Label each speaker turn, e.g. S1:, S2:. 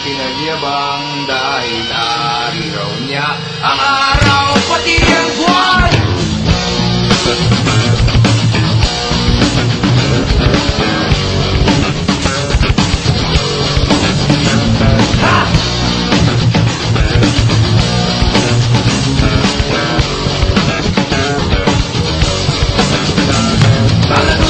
S1: pinagyabang dahil ari raw niya ang araw pati ang buwan. Ang